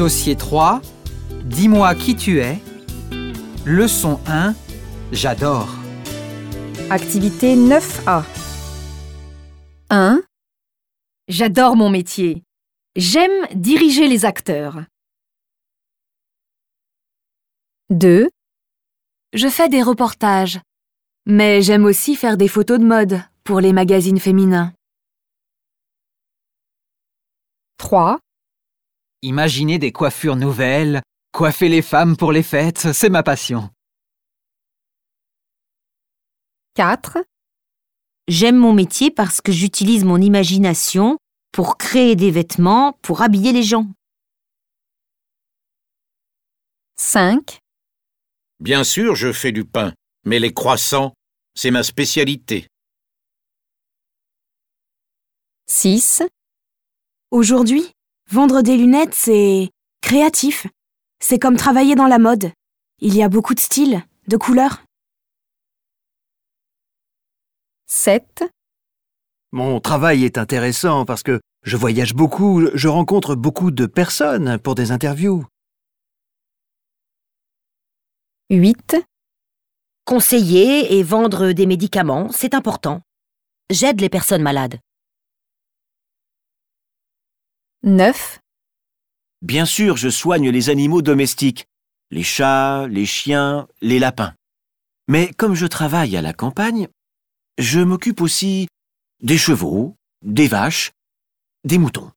Dossier 3. Dis-moi qui tu es. Leçon 1. J'adore. Activité 9A. 1, J'adore mon métier. J'aime diriger les acteurs. 2, Je fais des reportages. Mais j'aime aussi faire des photos de mode pour les magazines féminins. 3, Imaginer des coiffures nouvelles, coiffer les femmes pour les fêtes, c'est ma passion. 4, J'aime mon métier parce que j'utilise mon imagination pour créer des vêtements, pour habiller les gens. 5, Bien sûr, je fais du pain, mais les croissants, c'est ma spécialité. 6, Aujourd'hui, vendre des lunettes, c'est créatif. C'est comme travailler dans la mode. Il y a beaucoup de styles, de couleurs. 7, Mon travail est intéressant parce que je voyage beaucoup, je rencontre beaucoup de personnes pour des interviews. 8, Conseiller et vendre des médicaments, c'est important. J'aide les personnes malades. 9, Bien sûr, je soigne les animaux domestiques, les chats, les chiens, les lapins. Mais comme je travaille à la campagne, je m'occupe aussi des chevaux, des vaches, des moutons.